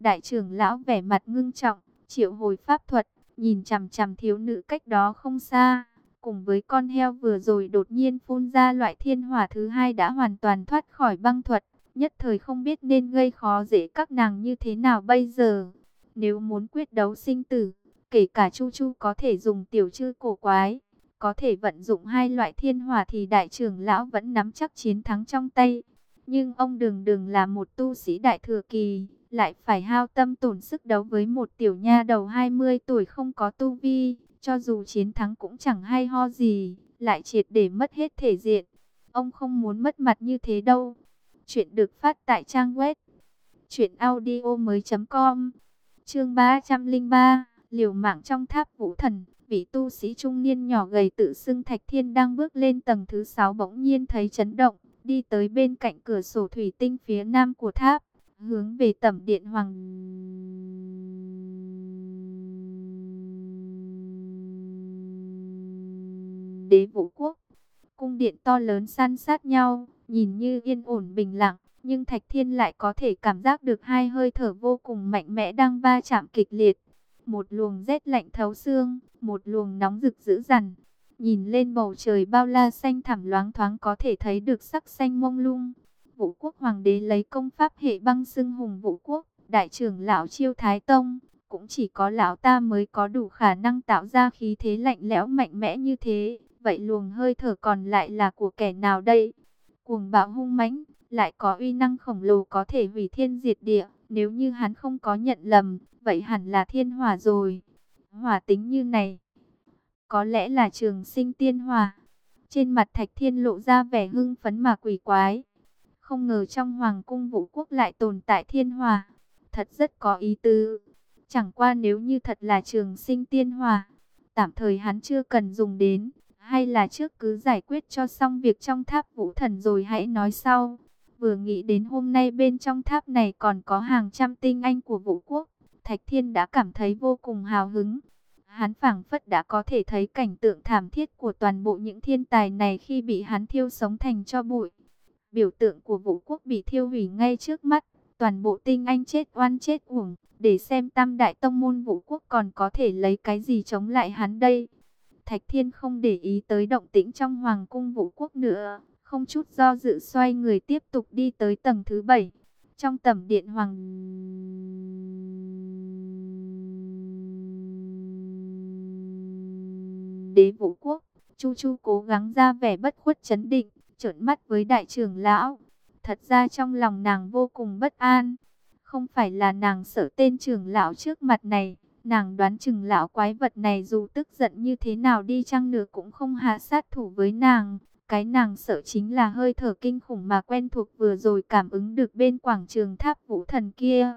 Đại trưởng lão vẻ mặt ngưng trọng, triệu hồi pháp thuật, nhìn chằm chằm thiếu nữ cách đó không xa. Cùng với con heo vừa rồi đột nhiên phun ra loại thiên hỏa thứ hai đã hoàn toàn thoát khỏi băng thuật. Nhất thời không biết nên gây khó dễ các nàng như thế nào bây giờ. Nếu muốn quyết đấu sinh tử, kể cả Chu Chu có thể dùng tiểu chư cổ quái, có thể vận dụng hai loại thiên hỏa thì đại trưởng lão vẫn nắm chắc chiến thắng trong tay. Nhưng ông đường đường là một tu sĩ đại thừa kỳ, lại phải hao tâm tổn sức đấu với một tiểu nha đầu 20 tuổi không có tu vi, cho dù chiến thắng cũng chẳng hay ho gì, lại triệt để mất hết thể diện. Ông không muốn mất mặt như thế đâu. Chuyện được phát tại trang web truyệnaudiomoi.com. Chương 303, liều mạng trong tháp vũ thần, vị tu sĩ trung niên nhỏ gầy tự xưng Thạch Thiên đang bước lên tầng thứ 6 bỗng nhiên thấy chấn động, đi tới bên cạnh cửa sổ thủy tinh phía nam của tháp, hướng về tẩm điện hoàng đế vũ quốc. Cung điện to lớn san sát nhau, nhìn như yên ổn bình lặng, nhưng Thạch Thiên lại có thể cảm giác được hai hơi thở vô cùng mạnh mẽ đang va chạm kịch liệt. Một luồng rét lạnh thấu xương, một luồng nóng rực dữ dằn. Nhìn lên bầu trời bao la xanh thẳm loáng thoáng có thể thấy được sắc xanh mông lung. Vũ quốc hoàng đế lấy công pháp hệ băng xưng hùng vũ quốc, đại trưởng lão chiêu thái tông. Cũng chỉ có lão ta mới có đủ khả năng tạo ra khí thế lạnh lẽo mạnh mẽ như thế. Vậy luồng hơi thở còn lại là của kẻ nào đây? Cuồng bạo hung mãnh, lại có uy năng khổng lồ có thể hủy thiên diệt địa. Nếu như hắn không có nhận lầm, vậy hẳn là thiên hỏa rồi. Hỏa tính như này, có lẽ là trường sinh tiên hỏa. Trên mặt thạch thiên lộ ra vẻ hưng phấn mà quỷ quái. Không ngờ trong hoàng cung vũ quốc lại tồn tại thiên hòa Thật rất có ý tứ. Chẳng qua nếu như thật là trường sinh tiên hòa tạm thời hắn chưa cần dùng đến hay là trước cứ giải quyết cho xong việc trong tháp vũ thần rồi hãy nói sau. Vừa nghĩ đến hôm nay bên trong tháp này còn có hàng trăm tinh anh của vũ quốc, Thạch Thiên đã cảm thấy vô cùng hào hứng. Hắn phảng phất đã có thể thấy cảnh tượng thảm thiết của toàn bộ những thiên tài này khi bị hắn thiêu sống thành cho bụi. Biểu tượng của vũ quốc bị thiêu hủy ngay trước mắt, toàn bộ tinh anh chết oan chết uổng, để xem tam đại tông môn vũ quốc còn có thể lấy cái gì chống lại hắn đây. Thạch Thiên không để ý tới động tĩnh trong Hoàng cung Vũ Quốc nữa, không chút do dự xoay người tiếp tục đi tới tầng thứ bảy. Trong tầm điện Hoàng đế Vũ Quốc, Chu Chu cố gắng ra vẻ bất khuất chấn định, trợn mắt với đại trưởng lão. Thật ra trong lòng nàng vô cùng bất an, không phải là nàng sợ tên trưởng lão trước mặt này Nàng đoán chừng lão quái vật này dù tức giận như thế nào đi chăng nữa cũng không hạ sát thủ với nàng. Cái nàng sợ chính là hơi thở kinh khủng mà quen thuộc vừa rồi cảm ứng được bên quảng trường tháp vũ thần kia.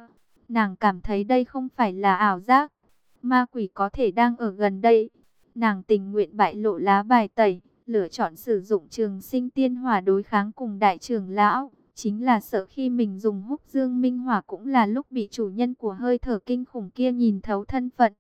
Nàng cảm thấy đây không phải là ảo giác. Ma quỷ có thể đang ở gần đây. Nàng tình nguyện bại lộ lá bài tẩy, lựa chọn sử dụng trường sinh tiên hỏa đối kháng cùng đại trưởng lão. Chính là sợ khi mình dùng húc dương minh hỏa cũng là lúc bị chủ nhân của hơi thở kinh khủng kia nhìn thấu thân phận.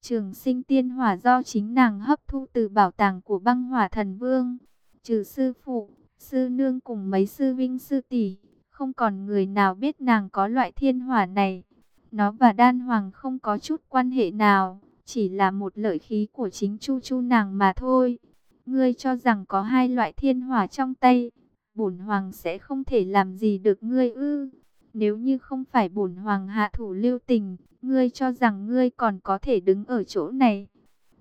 Trường sinh tiên hỏa do chính nàng hấp thu từ bảo tàng của băng hỏa thần vương. Trừ sư phụ, sư nương cùng mấy sư vinh sư tỷ, không còn người nào biết nàng có loại thiên hỏa này. Nó và đan hoàng không có chút quan hệ nào, chỉ là một lợi khí của chính chu chu nàng mà thôi. Ngươi cho rằng có hai loại thiên hỏa trong tay, bổn hoàng sẽ không thể làm gì được ngươi ư. Nếu như không phải bổn hoàng hạ thủ lưu tình, ngươi cho rằng ngươi còn có thể đứng ở chỗ này.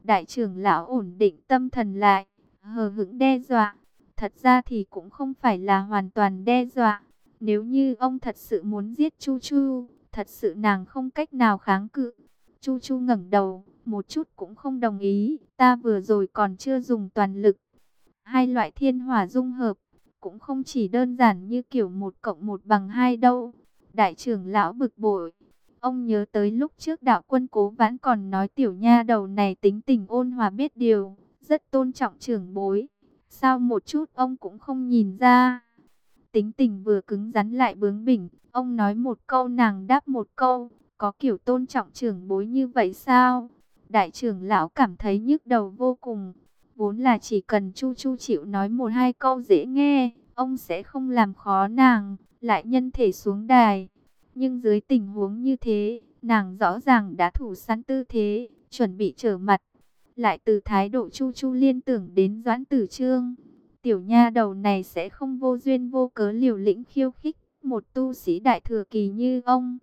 Đại trưởng lão ổn định tâm thần lại, hờ hững đe dọa. Thật ra thì cũng không phải là hoàn toàn đe dọa. Nếu như ông thật sự muốn giết Chu Chu, thật sự nàng không cách nào kháng cự. Chu Chu ngẩng đầu, một chút cũng không đồng ý. Ta vừa rồi còn chưa dùng toàn lực. Hai loại thiên hỏa dung hợp, cũng không chỉ đơn giản như kiểu một cộng một bằng hai đâu. Đại trưởng lão bực bội. Ông nhớ tới lúc trước đạo quân cố vãn còn nói tiểu nha đầu này tính tình ôn hòa biết điều, rất tôn trọng trưởng bối. Sao một chút ông cũng không nhìn ra. Tính tình vừa cứng rắn lại bướng bỉnh, ông nói một câu nàng đáp một câu, có kiểu tôn trọng trưởng bối như vậy sao? Đại trưởng lão cảm thấy nhức đầu vô cùng, Vốn là chỉ cần Chu Chu chịu nói một hai câu dễ nghe, ông sẽ không làm khó nàng, lại nhân thể xuống đài. Nhưng dưới tình huống như thế, nàng rõ ràng đã thủ sẵn tư thế, chuẩn bị trở mặt. Lại từ thái độ chu chu liên tưởng đến doãn tử trương. Tiểu nha đầu này sẽ không vô duyên vô cớ liều lĩnh khiêu khích một tu sĩ đại thừa kỳ như ông.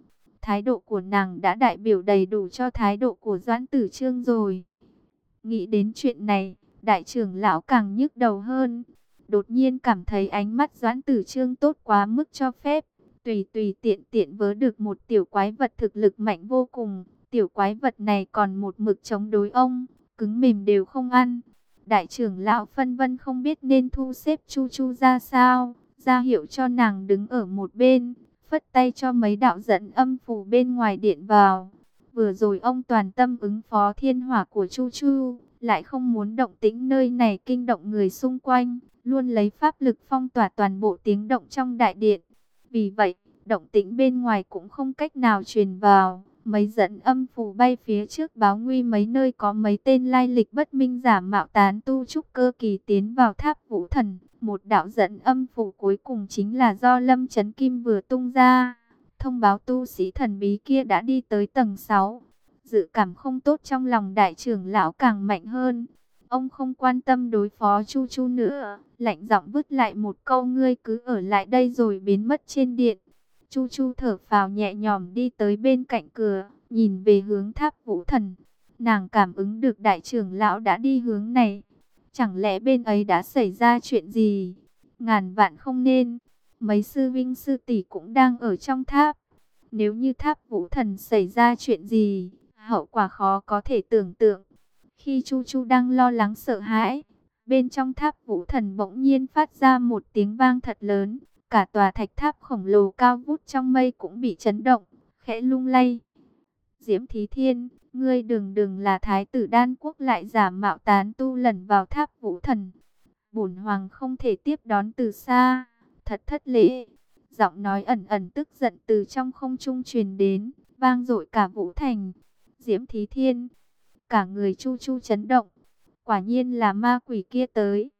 Thái độ của nàng đã đại biểu đầy đủ cho thái độ của doãn tử trương rồi. Nghĩ đến chuyện này, đại trưởng lão càng nhức đầu hơn. Đột nhiên cảm thấy ánh mắt doãn tử trương tốt quá mức cho phép. Tùy tùy tiện tiện vớ được một tiểu quái vật thực lực mạnh vô cùng. Tiểu quái vật này còn một mực chống đối ông, cứng mềm đều không ăn. Đại trưởng lão phân vân không biết nên thu xếp chu chu ra sao, ra hiệu cho nàng đứng ở một bên, phất tay cho mấy đạo dẫn âm phù bên ngoài điện vào. Vừa rồi ông toàn tâm ứng phó thiên hỏa của chu chu, lại không muốn động tĩnh nơi này kinh động người xung quanh, luôn lấy pháp lực phong tỏa toàn bộ tiếng động trong đại điện. Vì vậy, động tĩnh bên ngoài cũng không cách nào truyền vào. Mấy dẫn âm phù bay phía trước báo nguy mấy nơi có mấy tên lai lịch bất minh giả mạo tán tu trúc cơ kỳ tiến vào tháp vũ thần. Một đạo dẫn âm phù cuối cùng chính là do Lâm Trấn Kim vừa tung ra. Thông báo tu sĩ thần bí kia đã đi tới tầng 6. Dự cảm không tốt trong lòng đại trưởng lão càng mạnh hơn. Ông không quan tâm đối phó Chu Chu nữa, lạnh giọng vứt lại một câu ngươi cứ ở lại đây rồi biến mất trên điện. Chu Chu thở phào nhẹ nhõm đi tới bên cạnh cửa, nhìn về hướng tháp vũ thần. Nàng cảm ứng được đại trưởng lão đã đi hướng này. Chẳng lẽ bên ấy đã xảy ra chuyện gì? Ngàn vạn không nên. Mấy sư vinh sư tỷ cũng đang ở trong tháp. Nếu như tháp vũ thần xảy ra chuyện gì, hậu quả khó có thể tưởng tượng. Khi Chu Chu đang lo lắng sợ hãi, bên trong tháp vũ thần bỗng nhiên phát ra một tiếng vang thật lớn. Cả tòa thạch tháp khổng lồ cao vút trong mây cũng bị chấn động, khẽ lung lay. Diễm Thí Thiên, ngươi đừng đừng là thái tử đan quốc lại giả mạo tán tu lần vào tháp vũ thần. Bổn hoàng không thể tiếp đón từ xa, thật thất lễ. Giọng nói ẩn ẩn tức giận từ trong không trung truyền đến, vang dội cả vũ thành. Diễm Thí Thiên, cả người chu chu chấn động. Quả nhiên là ma quỷ kia tới.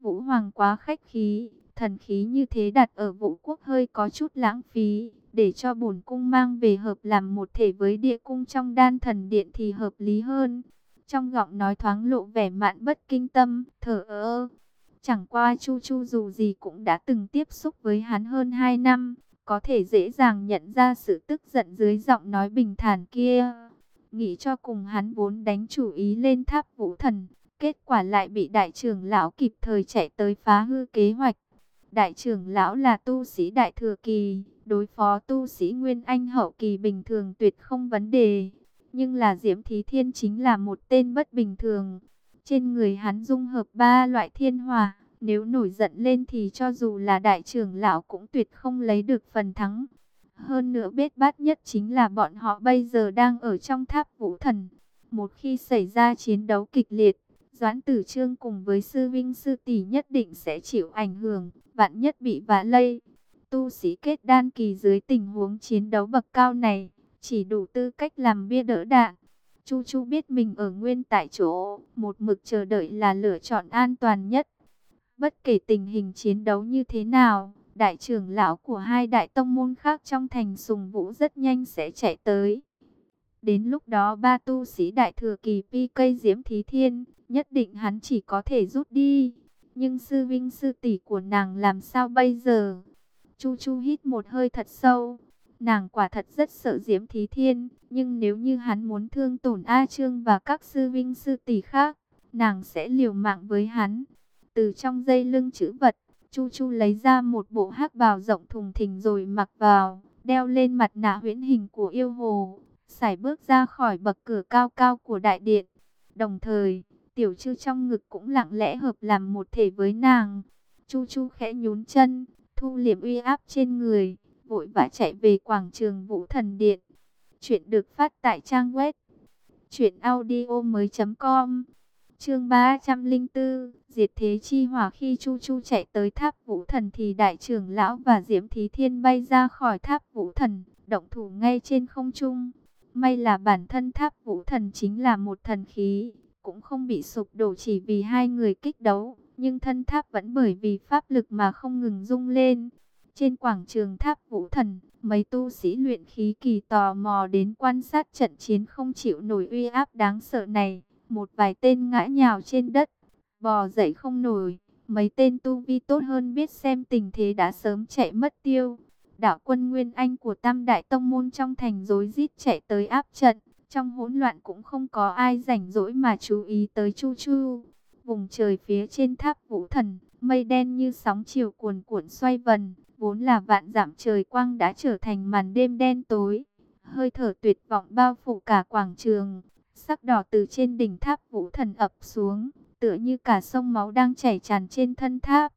Vũ Hoàng quá khách khí, thần khí như thế đặt ở vũ quốc hơi có chút lãng phí, để cho bổn cung mang về hợp làm một thể với địa cung trong đan thần điện thì hợp lý hơn. Trong giọng nói thoáng lộ vẻ mạn bất kinh tâm, thở ơ. Chẳng qua Chu Chu dù gì cũng đã từng tiếp xúc với hắn hơn 2 năm, có thể dễ dàng nhận ra sự tức giận dưới giọng nói bình thản kia. Nghĩ cho cùng hắn vốn đánh chủ ý lên tháp vũ thần, kết quả lại bị đại trưởng lão kịp thời chạy tới phá hư kế hoạch. Đại trưởng lão là tu sĩ đại thừa kỳ, đối phó tu sĩ Nguyên Anh hậu kỳ bình thường tuyệt không vấn đề. Nhưng là Diễm Thí Thiên chính là một tên bất bình thường. Trên người hắn dung hợp ba loại thiên hòa nếu nổi giận lên thì cho dù là đại trưởng lão cũng tuyệt không lấy được phần thắng. Hơn nữa bết bát nhất chính là bọn họ bây giờ đang ở trong tháp vũ thần. Một khi xảy ra chiến đấu kịch liệt, Doãn Tử Trương cùng với sư vinh sư tỷ nhất định sẽ chịu ảnh hưởng, vạn nhất bị vạ lây. Tu sĩ kết đan kỳ dưới tình huống chiến đấu bậc cao này, chỉ đủ tư cách làm bia đỡ đạn. Chu Chu biết mình ở nguyên tại chỗ, một mực chờ đợi là lựa chọn an toàn nhất. Bất kể tình hình chiến đấu như thế nào, đại trưởng lão của hai đại tông môn khác trong thành sùng vũ rất nhanh sẽ chạy tới. Đến lúc đó ba tu sĩ đại thừa kỳ pi cây diễm thí thiên, nhất định hắn chỉ có thể rút đi. Nhưng sư vinh sư tỷ của nàng làm sao bây giờ? Chu Chu hít một hơi thật sâu. Nàng quả thật rất sợ Diễm Thí Thiên, nhưng nếu như hắn muốn thương tổn A Trương và các sư vinh sư tỷ khác, nàng sẽ liều mạng với hắn. Từ trong dây lưng chữ vật, Chu Chu lấy ra một bộ hắc bào rộng thùng thình rồi mặc vào, đeo lên mặt nạ huyễn hình của yêu hồ, sải bước ra khỏi bậc cửa cao cao của đại điện. Đồng thời, tiểu chư trong ngực cũng lặng lẽ hợp làm một thể với nàng. Chu Chu khẽ nhún chân, thu liệm uy áp trên người, vội vã chạy về quảng trường Vũ Thần Điện. Chuyện được phát tại trang web truyệnaudiomoi.com. Chương 304, Diệt Thế Chi Hỏa khi Chu Chu chạy tới tháp Vũ Thần thì đại trưởng lão và Diễm Thí Thiên bay ra khỏi tháp Vũ Thần, động thủ ngay trên không trung. May là bản thân tháp Vũ Thần chính là một thần khí, cũng không bị sụp đổ chỉ vì hai người kích đấu, nhưng thân tháp vẫn bởi vì pháp lực mà không ngừng rung lên. Trên quảng trường tháp Vũ Thần, Mấy tu sĩ luyện khí kỳ tò mò đến quan sát trận chiến không chịu nổi uy áp đáng sợ này. Một vài tên ngã nhào trên đất, bò dậy không nổi. Mấy tên tu vi tốt hơn biết xem tình thế đã sớm chạy mất tiêu. Đạo quân Nguyên Anh của Tam Đại Tông Môn trong thành rối rít chạy tới áp trận. Trong hỗn loạn cũng không có ai rảnh rỗi mà chú ý tới Chu Chu. Vùng trời phía trên tháp vũ thần, mây đen như sóng chiều cuồn cuộn xoay vần, vốn là vạn giảm trời quang đã trở thành màn đêm đen tối. Hơi thở tuyệt vọng bao phủ cả quảng trường, sắc đỏ từ trên đỉnh tháp vũ thần ập xuống, tựa như cả sông máu đang chảy tràn trên thân tháp.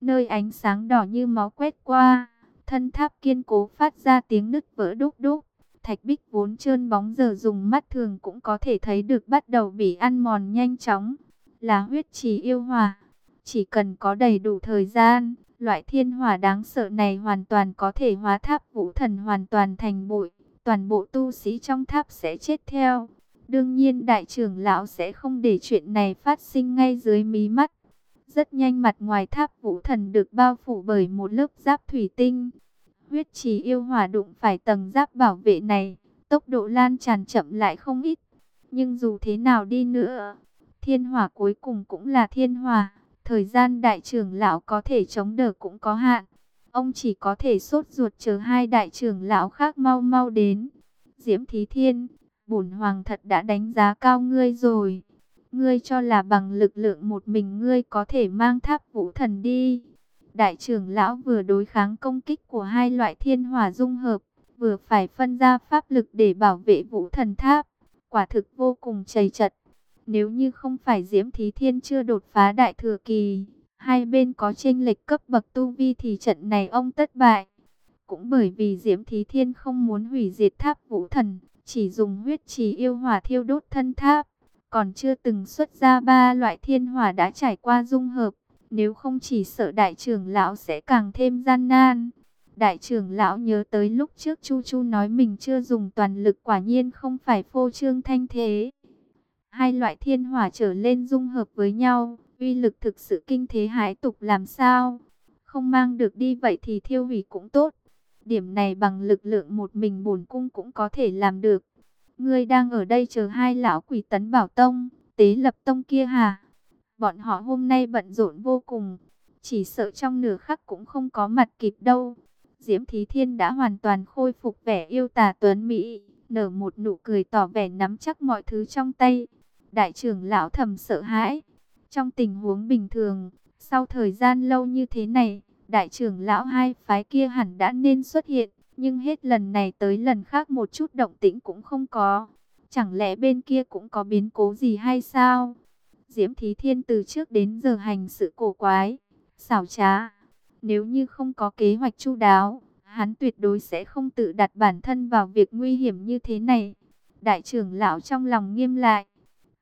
Nơi ánh sáng đỏ như máu quét qua, thân tháp kiên cố phát ra tiếng nứt vỡ đúc đúc. Thạch bích vốn trơn bóng giờ dùng mắt thường cũng có thể thấy được bắt đầu bị ăn mòn nhanh chóng. Là huyết trì yêu hòa Chỉ cần có đầy đủ thời gian, loại thiên hỏa đáng sợ này hoàn toàn có thể hóa tháp vũ thần hoàn toàn thành bụi. Toàn bộ tu sĩ trong tháp sẽ chết theo. Đương nhiên đại trưởng lão sẽ không để chuyện này phát sinh ngay dưới mí mắt. Rất nhanh mặt ngoài tháp vũ thần được bao phủ bởi một lớp giáp thủy tinh. Huyết trì yêu hỏa đụng phải tầng giáp bảo vệ này, tốc độ lan tràn chậm lại không ít. Nhưng dù thế nào đi nữa, thiên hỏa cuối cùng cũng là thiên hỏa. Thời gian đại trưởng lão có thể chống đỡ cũng có hạn. Ông chỉ có thể sốt ruột chờ hai đại trưởng lão khác mau mau đến. Diễm Thí Thiên, bổn hoàng thật đã đánh giá cao ngươi rồi. Ngươi cho là bằng lực lượng một mình ngươi có thể mang tháp vũ thần đi. Đại trưởng lão vừa đối kháng công kích của hai loại thiên hỏa dung hợp, vừa phải phân ra pháp lực để bảo vệ vũ thần tháp. Quả thực vô cùng chầy chật. Nếu như không phải Diễm Thí Thiên chưa đột phá đại thừa kỳ, hai bên có chênh lệch cấp bậc tu vi thì trận này ông tất bại. Cũng bởi vì Diễm Thí Thiên không muốn hủy diệt tháp vũ thần, chỉ dùng huyết trì yêu hỏa thiêu đốt thân tháp, còn chưa từng xuất ra ba loại thiên hỏa đã trải qua dung hợp, nếu không chỉ sợ đại trưởng lão sẽ càng thêm gian nan. Đại trưởng lão nhớ tới lúc trước Chu Chu nói mình chưa dùng toàn lực quả nhiên không phải phô trương thanh thế. Hai loại thiên hỏa trở lên dung hợp với nhau, uy lực thực sự kinh thế hãi tục làm sao? Không mang được đi vậy thì thiêu hủy cũng tốt. Điểm này bằng lực lượng một mình bổn cung cũng có thể làm được. Ngươi đang ở đây chờ hai lão quỷ tấn bảo tông, tế lập tông kia hả? Bọn họ hôm nay bận rộn vô cùng, chỉ sợ trong nửa khắc cũng không có mặt kịp đâu. Diễm Thí Thiên đã hoàn toàn khôi phục vẻ yêu tà tuấn Mỹ, nở một nụ cười tỏ vẻ nắm chắc mọi thứ trong tay. Đại trưởng lão thầm sợ hãi. Trong tình huống bình thường, sau thời gian lâu như thế này, đại trưởng lão hai phái kia hẳn đã nên xuất hiện. Nhưng hết lần này tới lần khác một chút động tĩnh cũng không có. Chẳng lẽ bên kia cũng có biến cố gì hay sao? Diễm Thí Thiên từ trước đến giờ hành sự cổ quái, xảo trá. Nếu như không có kế hoạch chu đáo, hắn tuyệt đối sẽ không tự đặt bản thân vào việc nguy hiểm như thế này. Đại trưởng lão trong lòng nghiêm lại.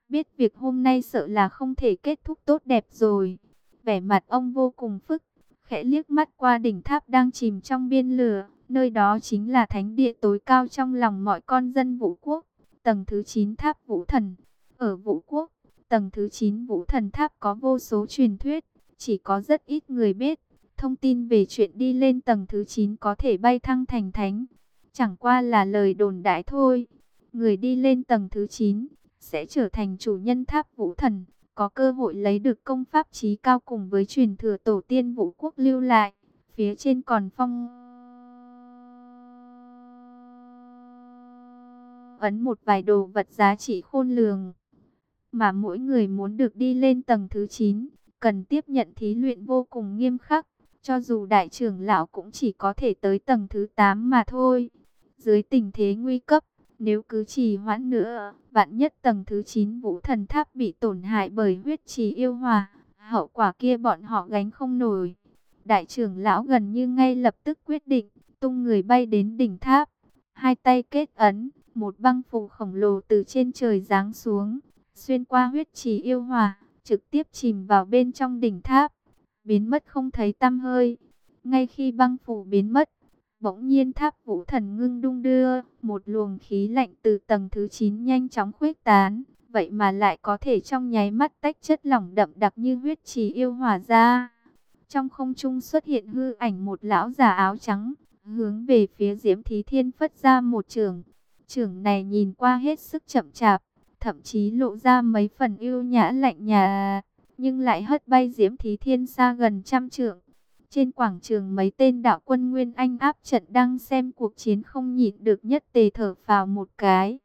Biết việc hôm nay sợ là không thể kết thúc tốt đẹp rồi. Vẻ mặt ông vô cùng phức, khẽ liếc mắt qua đỉnh tháp đang chìm trong biên lửa. Nơi đó chính là thánh địa tối cao trong lòng mọi con dân vũ quốc. Tầng thứ 9 tháp vũ thần. Ở vũ quốc, tầng thứ 9 vũ thần tháp có vô số truyền thuyết. Chỉ có rất ít người biết. Thông tin về chuyện đi lên tầng thứ 9 có thể bay thăng thành thánh. Chẳng qua là lời đồn đại thôi. Người đi lên tầng thứ 9 sẽ trở thành chủ nhân tháp vũ thần. Có cơ hội lấy được công pháp trí cao cùng với truyền thừa tổ tiên vũ quốc lưu lại. Phía trên còn phong... ấn một vài đồ vật giá trị khôn lường. Mà mỗi người muốn được đi lên tầng thứ 9, cần tiếp nhận thí luyện vô cùng nghiêm khắc. Cho dù đại trưởng lão cũng chỉ có thể tới tầng thứ 8 mà thôi. Dưới tình thế nguy cấp, nếu cứ trì hoãn nữa, vạn nhất tầng thứ 9 vũ thần tháp bị tổn hại bởi huyết trì yêu hòa, hậu quả kia bọn họ gánh không nổi. Đại trưởng lão gần như ngay lập tức quyết định, tung người bay đến đỉnh tháp, hai tay kết ấn, một băng phù khổng lồ từ trên trời giáng xuống, xuyên qua huyết trì yêu hòa, trực tiếp chìm vào bên trong đỉnh tháp, biến mất không thấy tăm hơi. Ngay khi băng phù biến mất, bỗng nhiên tháp vũ thần ngưng đung đưa, một luồng khí lạnh từ tầng thứ 9 nhanh chóng khuếch tán, vậy mà lại có thể trong nháy mắt tách chất lỏng đậm đặc như huyết trì yêu hòa ra. Trong không trung xuất hiện hư ảnh một lão già áo trắng, hướng về phía Diễm Thí Thiên phất ra một trường trưởng này nhìn qua hết sức chậm chạp, thậm chí lộ ra mấy phần yêu nhã lạnh nhà, nhưng lại hất bay Diễm Thí Thiên xa gần trăm trượng. Trên quảng trường mấy tên đạo quân Nguyên Anh áp trận đang xem cuộc chiến không nhịn được nhất tề thở vào một cái.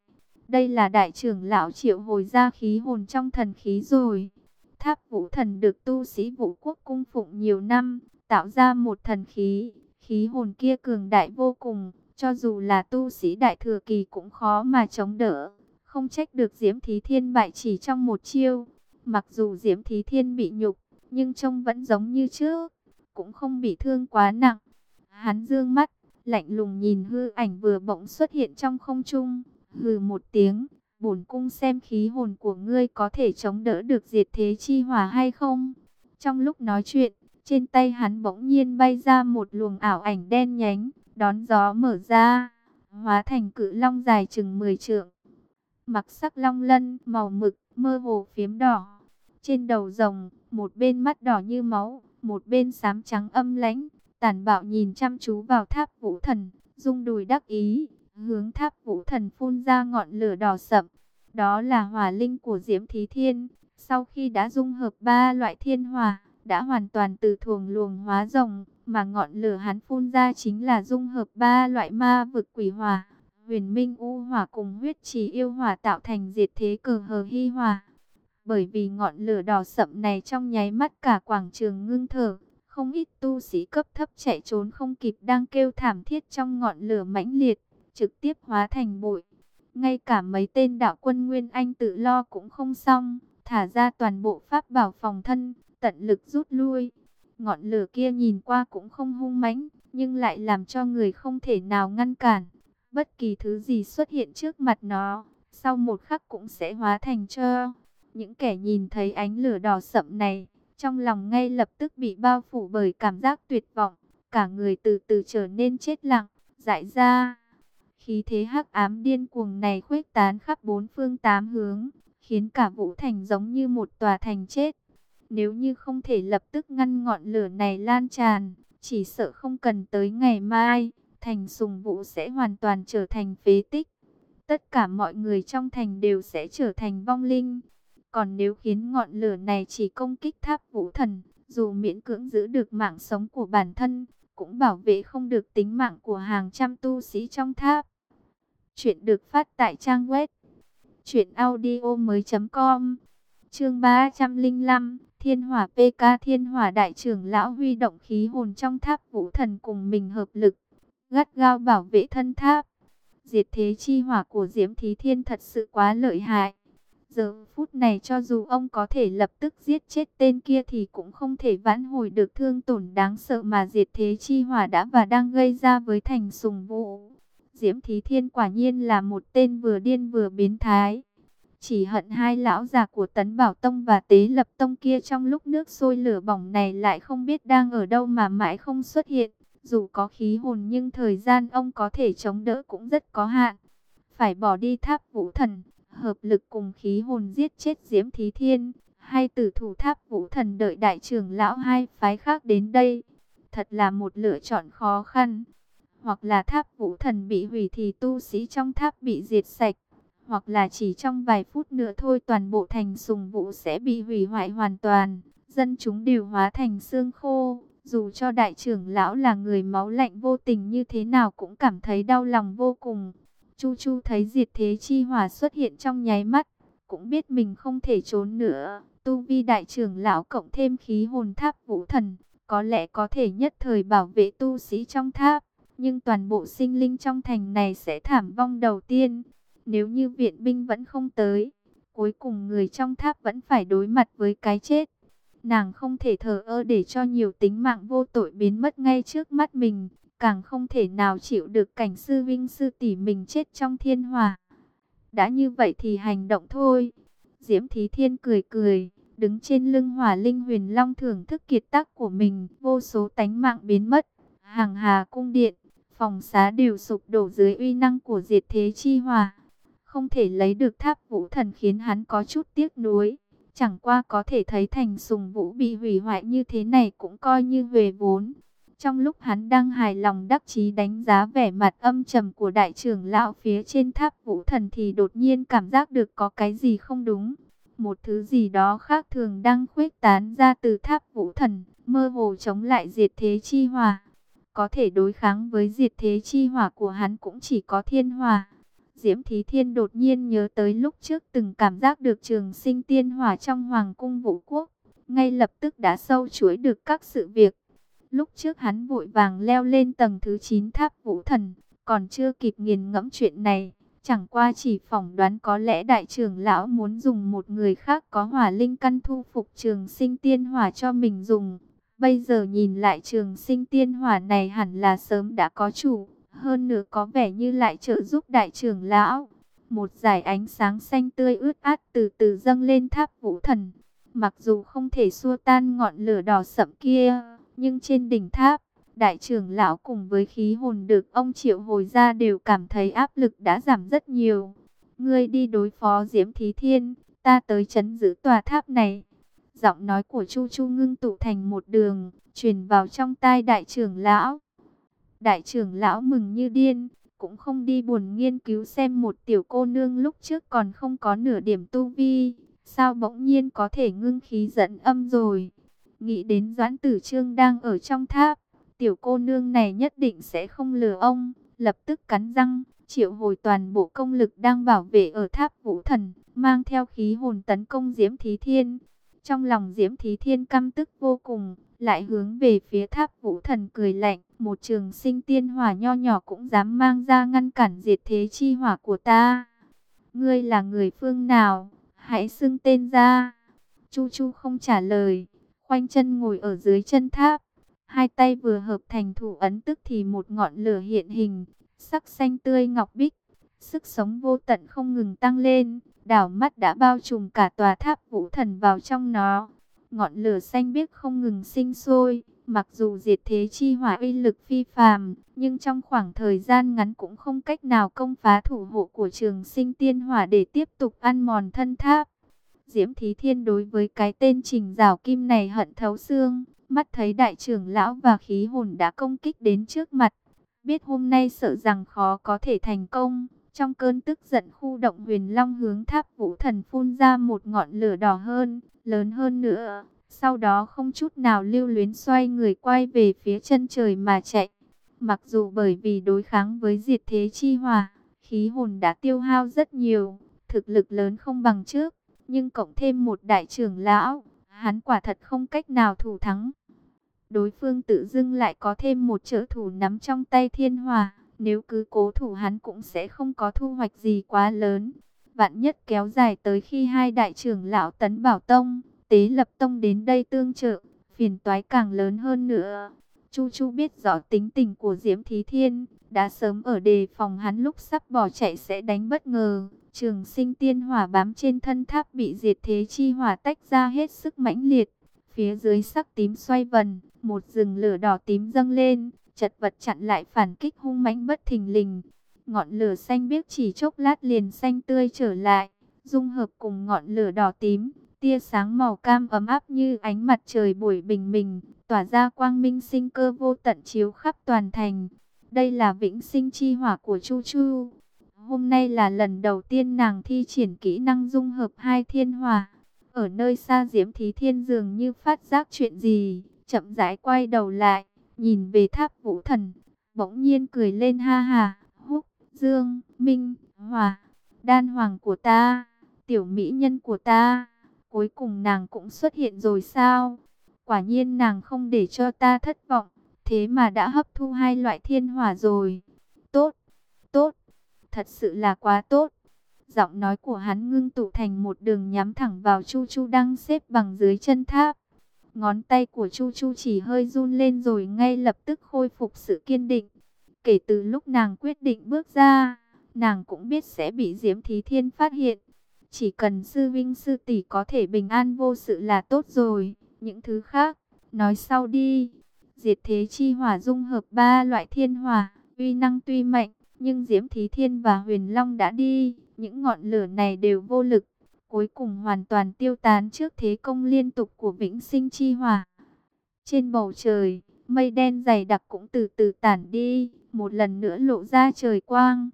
Đây là đại trưởng lão triệu hồi ra khí hồn trong thần khí rồi. Tháp vũ thần được tu sĩ vũ quốc cung phụng nhiều năm, tạo ra một thần khí. Khí hồn kia cường đại vô cùng, cho dù là tu sĩ đại thừa kỳ cũng khó mà chống đỡ. Không trách được Diễm Thí Thiên bại chỉ trong một chiêu. Mặc dù Diễm Thí Thiên bị nhục, nhưng trông vẫn giống như trước, cũng không bị thương quá nặng. Hắn dương mắt, lạnh lùng nhìn hư ảnh vừa bỗng xuất hiện trong không trung, hừ một tiếng, bổn cung xem khí hồn của ngươi có thể chống đỡ được diệt thế chi hỏa hay không. Trong lúc nói chuyện, trên tay hắn bỗng nhiên bay ra một luồng ảo ảnh đen nhánh, đón gió mở ra, hóa thành cự long dài chừng 10 trượng. Mặc sắc long lân màu mực, mơ hồ phiếm đỏ. Trên đầu rồng, một bên mắt đỏ như máu, một bên xám trắng âm lãnh, tàn bạo nhìn chăm chú vào tháp vũ thần, rung đùi đắc ý, hướng tháp vũ thần phun ra ngọn lửa đỏ sậm. Đó là hỏa linh của Diễm Thí Thiên, sau khi đã dung hợp ba loại thiên hỏa, đã hoàn toàn từ thuồng luồng hóa rồng, mà ngọn lửa hắn phun ra chính là dung hợp ba loại ma vực quỷ hỏa, huyền minh u hỏa cùng huyết trì yêu hỏa tạo thành diệt thế cờ hờ hy hỏa. Bởi vì ngọn lửa đỏ sậm này trong nháy mắt cả quảng trường ngưng thở, không ít tu sĩ cấp thấp chạy trốn không kịp đang kêu thảm thiết trong ngọn lửa mãnh liệt, trực tiếp hóa thành bụi. Ngay cả mấy tên đạo quân Nguyên Anh tự lo cũng không xong, thả ra toàn bộ pháp bảo phòng thân, tận lực rút lui. Ngọn lửa kia nhìn qua cũng không hung mãnh, nhưng lại làm cho người không thể nào ngăn cản. Bất kỳ thứ gì xuất hiện trước mặt nó, sau một khắc cũng sẽ hóa thành cho. Những kẻ nhìn thấy ánh lửa đỏ sậm này, trong lòng ngay lập tức bị bao phủ bởi cảm giác tuyệt vọng, cả người từ từ trở nên chết lặng, dại ra. Khí thế hắc ám điên cuồng này khuếch tán khắp bốn phương tám hướng, khiến cả Vũ Thành giống như một tòa thành chết. Nếu như không thể lập tức ngăn ngọn lửa này lan tràn, chỉ sợ không cần tới ngày mai, thành sùng vũ sẽ hoàn toàn trở thành phế tích. Tất cả mọi người trong thành đều sẽ trở thành vong linh. Còn nếu khiến ngọn lửa này chỉ công kích tháp vũ thần, dù miễn cưỡng giữ được mạng sống của bản thân, cũng bảo vệ không được tính mạng của hàng trăm tu sĩ trong tháp. Chuyện được phát tại trang web truyệnaudiomoi.com. Chương 305, Thiên Hỏa PK Thiên Hỏa đại trưởng lão huy động khí hồn trong tháp Vũ Thần cùng mình hợp lực, gắt gao bảo vệ thân tháp. Diệt thế chi hỏa của Diễm Thí Thiên thật sự quá lợi hại. Giờ phút này cho dù ông có thể lập tức giết chết tên kia thì cũng không thể vãn hồi được thương tổn đáng sợ mà diệt thế chi hỏa đã và đang gây ra với thành sùng vũ. Diễm Thí Thiên quả nhiên là một tên vừa điên vừa biến thái. Chỉ hận hai lão già của Tấn Bảo Tông và Tế Lập Tông kia trong lúc nước sôi lửa bỏng này lại không biết đang ở đâu mà mãi không xuất hiện. Dù có khí hồn nhưng thời gian ông có thể chống đỡ cũng rất có hạn. Phải bỏ đi tháp vũ thần, hợp lực cùng khí hồn giết chết Diễm Thí Thiên, hay tử thủ tháp vũ thần đợi đại trưởng lão hai phái khác đến đây. Thật là một lựa chọn khó khăn hoặc là tháp vũ thần bị hủy thì tu sĩ trong tháp bị diệt sạch, hoặc là chỉ trong vài phút nữa thôi toàn bộ thành sùng vũ sẽ bị hủy hoại hoàn toàn, dân chúng đều hóa thành xương khô. Dù cho đại trưởng lão là người máu lạnh vô tình như thế nào cũng cảm thấy đau lòng vô cùng. Chu Chu thấy diệt thế chi hỏa xuất hiện trong nháy mắt, cũng biết mình không thể trốn nữa. Tu vi đại trưởng lão cộng thêm khí hồn tháp vũ thần, có lẽ có thể nhất thời bảo vệ tu sĩ trong tháp nhưng toàn bộ sinh linh trong thành này sẽ thảm vong đầu tiên. Nếu như viện binh vẫn không tới, cuối cùng người trong tháp vẫn phải đối mặt với cái chết. Nàng không thể thờ ơ để cho nhiều tính mạng vô tội biến mất ngay trước mắt mình, càng không thể nào chịu được cảnh sư vinh sư tỷ mình chết trong thiên hòa Đã như vậy thì hành động thôi. Diễm Thí Thiên cười cười, đứng trên lưng hỏa linh huyền long thưởng thức kiệt tác của mình, vô số tánh mạng biến mất. Hàng hà cung điện, phòng xá đều sụp đổ dưới uy năng của diệt thế chi hòa. Không thể lấy được tháp vũ thần khiến hắn có chút tiếc nuối. Chẳng qua có thể thấy thành sùng vũ bị hủy hoại như thế này cũng coi như về vốn. Trong lúc hắn đang hài lòng đắc chí đánh giá vẻ mặt âm trầm của đại trưởng lão phía trên tháp vũ thần thì đột nhiên cảm giác được có cái gì không đúng. Một thứ gì đó khác thường đang khuếch tán ra từ tháp vũ thần, mơ hồ chống lại diệt thế chi hòa Có thể đối kháng với diệt thế chi hỏa của hắn cũng chỉ có thiên hòa Diễm Thí Thiên đột nhiên nhớ tới lúc trước từng cảm giác được trường sinh tiên hỏa trong hoàng cung vũ quốc. Ngay lập tức đã sâu chuỗi được các sự việc. Lúc trước hắn vội vàng leo lên tầng thứ 9 tháp vũ thần, còn chưa kịp nghiền ngẫm chuyện này. Chẳng qua chỉ phỏng đoán có lẽ đại trưởng lão muốn dùng một người khác có hỏa linh căn thu phục trường sinh tiên hỏa cho mình dùng. Bây giờ nhìn lại trường sinh tiên hỏa này hẳn là sớm đã có chủ, hơn nữa có vẻ như lại trợ giúp đại trưởng lão. Một dải ánh sáng xanh tươi ướt át từ từ dâng lên tháp vũ thần. Mặc dù không thể xua tan ngọn lửa đỏ sậm kia, nhưng trên đỉnh tháp, đại trưởng lão cùng với khí hồn được ông triệu hồi ra đều cảm thấy áp lực đã giảm rất nhiều. Ngươi đi đối phó Diễm Thí Thiên, ta tới chấn giữ tòa tháp này. Giọng nói của Chu Chu ngưng tụ thành một đường, truyền vào trong tai đại trưởng lão. Đại trưởng lão mừng như điên, cũng không đi buồn nghiên cứu xem một tiểu cô nương lúc trước còn không có nửa điểm tu vi, sao bỗng nhiên có thể ngưng khí dẫn âm rồi. Nghĩ đến Doãn Tử Trương đang ở trong tháp, tiểu cô nương này nhất định sẽ không lừa ông, lập tức cắn răng, triệu hồi toàn bộ công lực đang bảo vệ ở tháp vũ thần, mang theo khí hồn tấn công Diễm Thí Thiên. Trong lòng Diễm Thí Thiên căm tức vô cùng, lại hướng về phía tháp vũ thần cười lạnh, một trường sinh tiên hỏa nho nhỏ cũng dám mang ra ngăn cản diệt thế chi hỏa của ta. Ngươi là người phương nào? Hãy xưng tên ra. Chu Chu không trả lời, khoanh chân ngồi ở dưới chân tháp. Hai tay vừa hợp thành thủ ấn tức thì một ngọn lửa hiện hình, sắc xanh tươi ngọc bích. Sức sống vô tận không ngừng tăng lên, đảo mắt đã bao trùm cả tòa tháp vũ thần vào trong nó. Ngọn lửa xanh biếc không ngừng sinh sôi, mặc dù diệt thế chi hỏa uy lực phi phàm, nhưng trong khoảng thời gian ngắn cũng không cách nào công phá thủ hộ của trường sinh tiên hỏa để tiếp tục ăn mòn thân tháp. Diễm Thí Thiên đối với cái tên trình rào kim này hận thấu xương, mắt thấy đại trưởng lão và khí hồn đã công kích đến trước mặt. Biết hôm nay sợ rằng khó có thể thành công, trong cơn tức giận khu động huyền long hướng tháp vũ thần phun ra một ngọn lửa đỏ hơn, lớn hơn nữa. Sau đó không chút nào lưu luyến xoay người quay về phía chân trời mà chạy. Mặc dù bởi vì đối kháng với diệt thế chi hòa khí hồn đã tiêu hao rất nhiều, thực lực lớn không bằng trước, nhưng cộng thêm một đại trưởng lão, hắn quả thật không cách nào thủ thắng. Đối phương tự dưng lại có thêm một trợ thủ nắm trong tay thiên hòa, nếu cứ cố thủ hắn cũng sẽ không có thu hoạch gì quá lớn. Vạn nhất kéo dài tới khi hai đại trưởng lão tấn bảo tông, tế lập tông đến đây tương trợ, phiền toái càng lớn hơn nữa. Chu Chu biết rõ tính tình của Diễm Thí Thiên, đã sớm ở đề phòng hắn lúc sắp bỏ chạy sẽ đánh bất ngờ. Trường sinh tiên hỏa bám trên thân tháp bị diệt thế chi hỏa tách ra hết sức mãnh liệt. Phía dưới sắc tím xoay vần, một rừng lửa đỏ tím dâng lên, chật vật chặn lại phản kích hung mãnh bất thình lình. Ngọn lửa xanh biếc chỉ chốc lát liền xanh tươi trở lại, dung hợp cùng ngọn lửa đỏ tím, tia sáng màu cam ấm áp như ánh mặt trời buổi bình minh, tỏa ra quang minh sinh cơ vô tận chiếu khắp toàn thành. Đây là vĩnh sinh chi hỏa của Chu Chu. Hôm nay là lần đầu tiên nàng thi triển kỹ năng dung hợp hai thiên hỏa. Ở nơi xa Diễm Thí Thiên dường như phát giác chuyện gì, chậm rãi quay đầu lại, nhìn về tháp vũ thần, bỗng nhiên cười lên ha ha, húc, dương, minh, hòa, đan hoàng của ta, tiểu mỹ nhân của ta, cuối cùng nàng cũng xuất hiện rồi sao? Quả nhiên nàng không để cho ta thất vọng, thế mà đã hấp thu hai loại thiên hỏa rồi. Tốt, tốt, thật sự là quá tốt. Giọng nói của hắn ngưng tụ thành một đường nhắm thẳng vào Chu Chu đang xếp bằng dưới chân tháp. Ngón tay của Chu Chu chỉ hơi run lên rồi ngay lập tức khôi phục sự kiên định. Kể từ lúc nàng quyết định bước ra, nàng cũng biết sẽ bị Diễm Thí Thiên phát hiện. Chỉ cần sư vinh sư tỷ có thể bình an vô sự là tốt rồi. Những thứ khác, nói sau đi. Diệt thế chi hỏa dung hợp ba loại thiên hỏa, uy năng tuy mạnh, nhưng Diễm Thí Thiên và Huyền Long đã đi. Những ngọn lửa này đều vô lực cuối cùng hoàn toàn tiêu tán trước thế công liên tục của vĩnh sinh chi hỏa. Trên bầu trời, mây đen dày đặc cũng từ từ tản đi, một lần nữa lộ ra trời quang.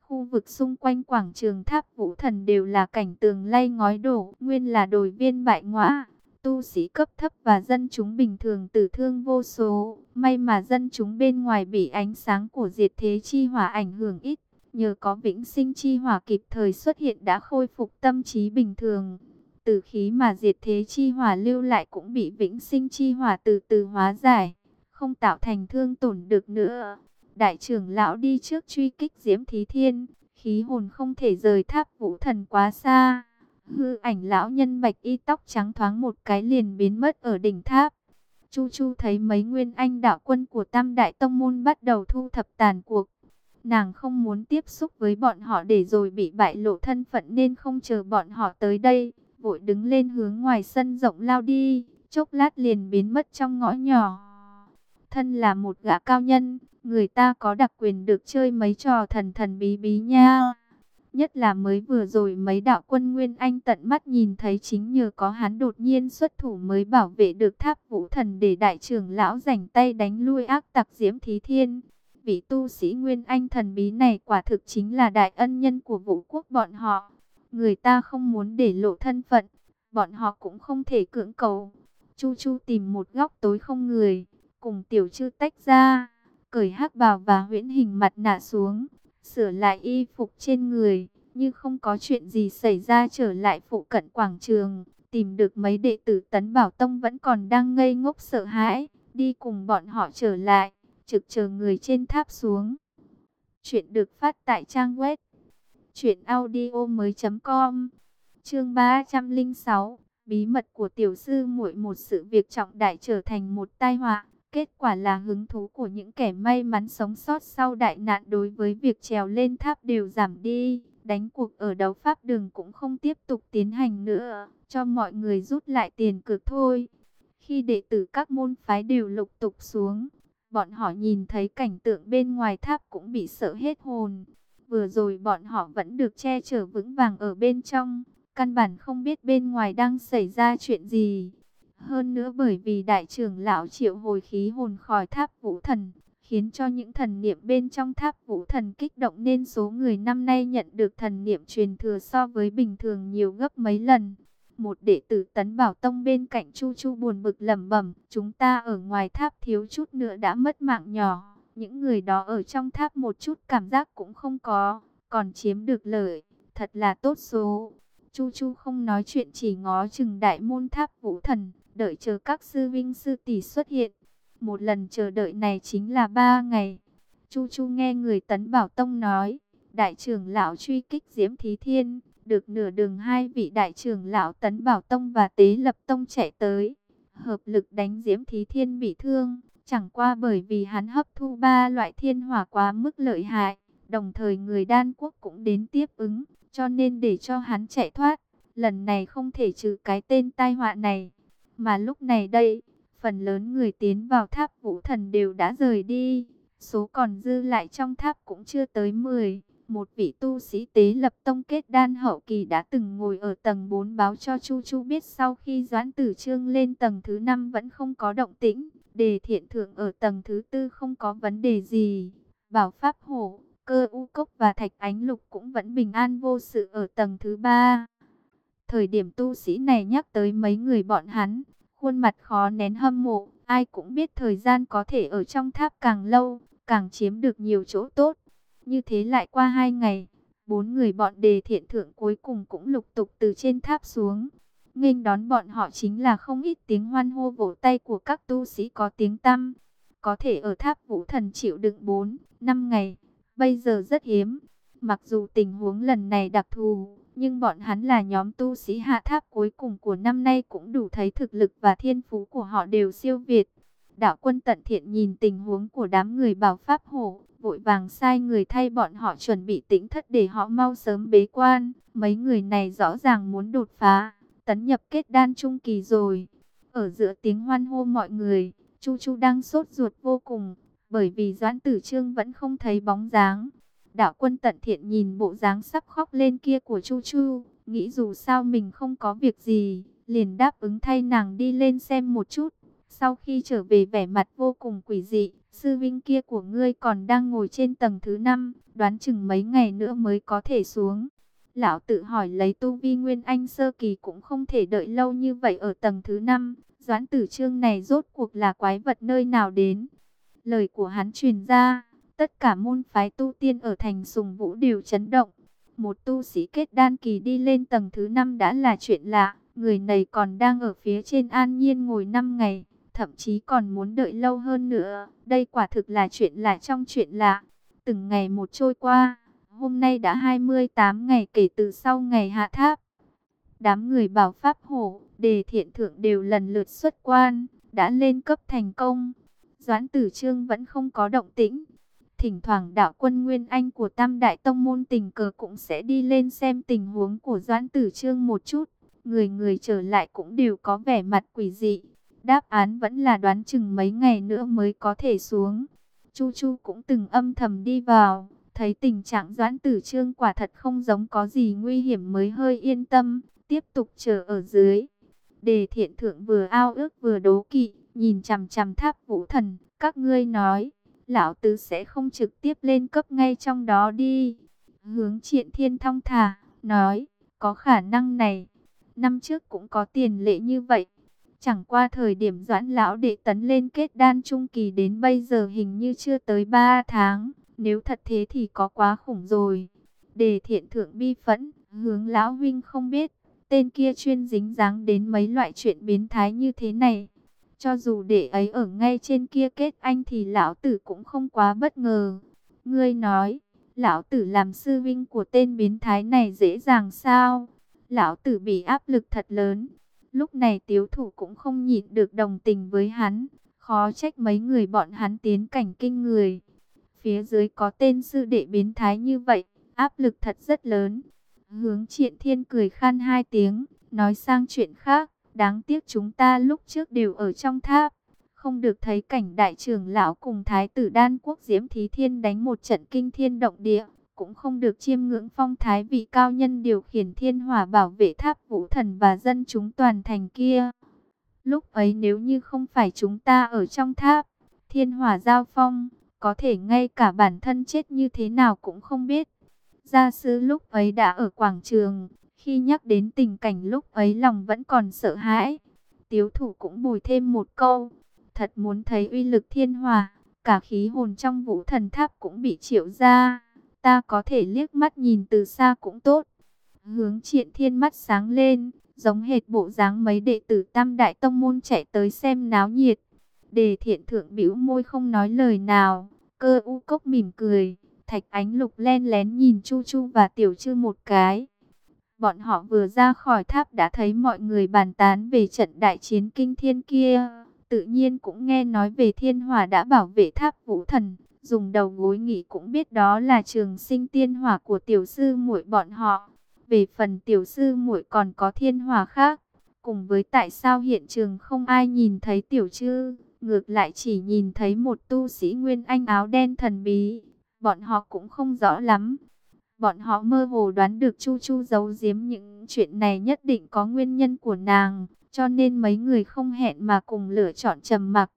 Khu vực xung quanh quảng trường tháp vũ thần đều là cảnh tường lay ngói đổ, nguyên là đồi viên bại ngõa. Tu sĩ cấp thấp và dân chúng bình thường tử thương vô số, may mà dân chúng bên ngoài bị ánh sáng của diệt thế chi hỏa ảnh hưởng ít. Nhờ có vĩnh sinh chi hỏa kịp thời xuất hiện đã khôi phục tâm trí bình thường. Tử khí mà diệt thế chi hỏa lưu lại cũng bị vĩnh sinh chi hỏa từ từ hóa giải, không tạo thành thương tổn được nữa. Đại trưởng lão đi trước truy kích Diễm Thí Thiên, khí hồn không thể rời tháp vũ thần quá xa. Hư ảnh lão nhân bạch y tóc trắng thoáng một cái liền biến mất ở đỉnh tháp. Chu Chu thấy mấy nguyên anh đạo quân của Tam Đại Tông Môn bắt đầu thu thập tàn cuộc. Nàng không muốn tiếp xúc với bọn họ để rồi bị bại lộ thân phận nên không chờ bọn họ tới đây. Vội đứng lên hướng ngoài sân rộng lao đi, chốc lát liền biến mất trong ngõ nhỏ. Thân là một gã cao nhân, người ta có đặc quyền được chơi mấy trò thần thần bí bí nha. Nhất là mới vừa rồi mấy đạo quân Nguyên Anh tận mắt nhìn thấy chính nhờ có hắn đột nhiên xuất thủ mới bảo vệ được tháp vũ thần để đại trưởng lão rảnh tay đánh lui ác tặc diễm thí thiên. Vị tu sĩ Nguyên Anh thần bí này quả thực chính là đại ân nhân của vũ quốc bọn họ. Người ta không muốn để lộ thân phận, bọn họ cũng không thể cưỡng cầu. Chu Chu tìm một góc tối không người, cùng tiểu chư tách ra, cởi hắc bào và huyễn hình mặt nạ xuống, sửa lại y phục trên người, như không có chuyện gì xảy ra trở lại phụ cận quảng trường, tìm được mấy đệ tử Tấn Bảo Tông vẫn còn đang ngây ngốc sợ hãi, đi cùng bọn họ trở lại, trực chờ người trên tháp xuống. Chuyện được phát tại trang web truyệnaudiomoi.com. Chương 306, bí mật của tiểu sư muội một sự việc trọng đại trở thành một tai họa. Kết quả là hứng thú của những kẻ may mắn sống sót sau đại nạn đối với việc trèo lên tháp đều giảm đi. Đánh cuộc ở đấu pháp đường cũng không tiếp tục tiến hành nữa, cho mọi người rút lại tiền cược thôi. Khi đệ tử các môn phái đều lục tục xuống, bọn họ nhìn thấy cảnh tượng bên ngoài tháp cũng bị sợ hết hồn. Vừa rồi bọn họ vẫn được che chở vững vàng ở bên trong, căn bản không biết bên ngoài đang xảy ra chuyện gì. Hơn nữa bởi vì đại trưởng lão triệu hồi khí hồn khỏi tháp vũ thần, khiến cho những thần niệm bên trong tháp vũ thần kích động nên số người năm nay nhận được thần niệm truyền thừa so với bình thường nhiều gấp mấy lần. Một đệ tử tấn bảo tông bên cạnh Chu Chu buồn bực lẩm bẩm, chúng ta ở ngoài tháp thiếu chút nữa đã mất mạng nhỏ. Những người đó ở trong tháp một chút cảm giác cũng không có, còn chiếm được lợi, thật là tốt số. Chu Chu không nói chuyện chỉ ngó chừng đại môn tháp vũ thần, đợi chờ các sư vinh sư tỷ xuất hiện. Một lần chờ đợi này chính là ba ngày. Chu Chu nghe người Tấn Bảo Tông nói, đại trưởng lão truy kích Diễm Thí Thiên, được nửa đường hai vị đại trưởng lão Tấn Bảo Tông và Tế Lập Tông chạy tới, hợp lực đánh Diễm Thí Thiên bị thương. Chẳng qua bởi vì hắn hấp thu ba loại thiên hỏa quá mức lợi hại, đồng thời người đan quốc cũng đến tiếp ứng, cho nên để cho hắn chạy thoát. Lần này không thể trừ cái tên tai họa này, mà lúc này đây, phần lớn người tiến vào tháp vũ thần đều đã rời đi, số còn dư lại trong tháp cũng chưa tới 10. Một vị tu sĩ tế lập tông kết đan hậu kỳ đã từng ngồi ở tầng 4 báo cho Chu Chu biết sau khi Doãn Tử Trương lên tầng thứ 5 vẫn không có động tĩnh. Đề thiện thượng ở tầng thứ tư không có vấn đề gì. Bảo Pháp Hổ, Cơ U Cốc và Thạch Ánh Lục cũng vẫn bình an vô sự ở tầng thứ ba. Thời điểm tu sĩ này nhắc tới mấy người bọn hắn, khuôn mặt khó nén hâm mộ. Ai cũng biết thời gian có thể ở trong tháp càng lâu, càng chiếm được nhiều chỗ tốt. Như thế lại qua hai ngày, bốn người bọn đề thiện thượng cuối cùng cũng lục tục từ trên tháp xuống nghênh đón bọn họ chính là không ít tiếng hoan hô vỗ tay của các tu sĩ có tiếng tăm. Có thể ở tháp vũ thần chịu đựng 4, 5 ngày, bây giờ rất hiếm. Mặc dù tình huống lần này đặc thù, nhưng bọn hắn là nhóm tu sĩ hạ tháp cuối cùng của năm nay cũng đủ thấy thực lực và thiên phú của họ đều siêu việt. Đạo quân tận thiện nhìn tình huống của đám người bảo pháp hộ vội vàng sai người thay bọn họ chuẩn bị tĩnh thất để họ mau sớm bế quan. Mấy người này rõ ràng muốn đột phá tấn nhập kết đan trung kỳ rồi. Ở giữa tiếng hoan hô mọi người, Chu Chu đang sốt ruột vô cùng, bởi vì Doãn Tử Trương vẫn không thấy bóng dáng. Đạo quân tận thiện nhìn bộ dáng sắp khóc lên kia của Chu Chu, nghĩ dù sao mình không có việc gì, liền đáp ứng thay nàng đi lên xem một chút sau khi trở về vẻ mặt vô cùng quỷ dị. Sư vinh kia của ngươi còn đang ngồi trên tầng thứ 5, đoán chừng mấy ngày nữa mới có thể xuống. Lão tự hỏi lấy tu vi Nguyên Anh sơ kỳ cũng không thể đợi lâu như vậy ở tầng thứ 5. Doãn tử trương này rốt cuộc là quái vật nơi nào đến. Lời của hắn truyền ra, tất cả môn phái tu tiên ở thành sùng vũ đều chấn động. Một tu sĩ kết đan kỳ đi lên tầng thứ 5 đã là chuyện lạ. Người này còn đang ở phía trên an nhiên ngồi 5 ngày, thậm chí còn muốn đợi lâu hơn nữa. Đây quả thực là chuyện lạ trong chuyện lạ. Từng ngày một trôi qua, hôm nay đã 28 ngày kể từ sau ngày hạ tháp. Đám người bảo pháp hổ, đề thiện thượng đều lần lượt xuất quan, đã lên cấp thành công. Doãn tử trương vẫn không có động tĩnh. Thỉnh thoảng đạo quân Nguyên Anh của Tam Đại Tông Môn tình cờ cũng sẽ đi lên xem tình huống của Doãn tử trương một chút. Người người trở lại cũng đều có vẻ mặt quỷ dị. Đáp án vẫn là đoán chừng mấy ngày nữa mới có thể xuống. Chu Chu cũng từng âm thầm đi vào, thấy tình trạng Doãn Tử Trương quả thật không giống có gì nguy hiểm mới hơi yên tâm, tiếp tục chờ ở dưới. Đề thiện thượng vừa ao ước vừa đố kỵ, nhìn chằm chằm tháp vũ thần, các ngươi nói, lão tứ sẽ không trực tiếp lên cấp ngay trong đó đi. Hướng triện thiên thong thả, nói, có khả năng này, năm trước cũng có tiền lệ như vậy. Chẳng qua thời điểm doãn lão đệ tấn lên kết đan trung kỳ đến bây giờ hình như chưa tới 3 tháng. Nếu thật thế thì có quá khủng rồi. Đề thiện thượng bi phẫn, hướng lão huynh không biết. Tên kia chuyên dính dáng đến mấy loại chuyện biến thái như thế này. Cho dù đệ ấy ở ngay trên kia kết anh thì lão tử cũng không quá bất ngờ. Ngươi nói, lão tử làm sư vinh của tên biến thái này dễ dàng sao? Lão tử bị áp lực thật lớn. Lúc này tiếu thủ cũng không nhịn được đồng tình với hắn. Khó trách mấy người bọn hắn tiến cảnh kinh người. Phía dưới có tên sư đệ biến thái như vậy, áp lực thật rất lớn. Hướng triện thiên cười khan hai tiếng, nói sang chuyện khác. Đáng tiếc chúng ta lúc trước đều ở trong tháp. Không được thấy cảnh đại trưởng lão cùng thái tử đan quốc diễm thí thiên đánh một trận kinh thiên động địa cũng không được chiêm ngưỡng phong thái vị cao nhân điều khiển thiên hỏa bảo vệ tháp vũ thần và dân chúng toàn thành kia. Lúc ấy nếu như không phải chúng ta ở trong tháp, thiên hỏa giao phong, có thể ngay cả bản thân chết như thế nào cũng không biết. Gia sư lúc ấy đã ở quảng trường, khi nhắc đến tình cảnh lúc ấy lòng vẫn còn sợ hãi. Tiếu thủ cũng bùi thêm một câu, thật muốn thấy uy lực thiên hỏa, cả khí hồn trong vũ thần tháp cũng bị triệu ra ta có thể liếc mắt nhìn từ xa cũng tốt. Hướng triện thiên mắt sáng lên, giống hệt bộ dáng mấy đệ tử tam đại tông môn chạy tới xem náo nhiệt. Đề thiện thượng bĩu môi không nói lời nào, cơ u cốc mỉm cười, thạch ánh lục len lén nhìn chu chu và tiểu chư một cái. Bọn họ vừa ra khỏi tháp đã thấy mọi người bàn tán về trận đại chiến kinh thiên kia. Tự nhiên cũng nghe nói về thiên hòa đã bảo vệ tháp vũ thần dùng đầu gối nghỉ cũng biết đó là trường sinh tiên hỏa của tiểu sư muội bọn họ. Về phần tiểu sư muội còn có thiên hỏa khác, cùng với tại sao hiện trường không ai nhìn thấy tiểu chư, ngược lại chỉ nhìn thấy một tu sĩ nguyên anh áo đen thần bí, bọn họ cũng không rõ lắm. Bọn họ mơ hồ đoán được Chu Chu giấu giếm những chuyện này nhất định có nguyên nhân của nàng, cho nên mấy người không hẹn mà cùng lựa chọn trầm mặc.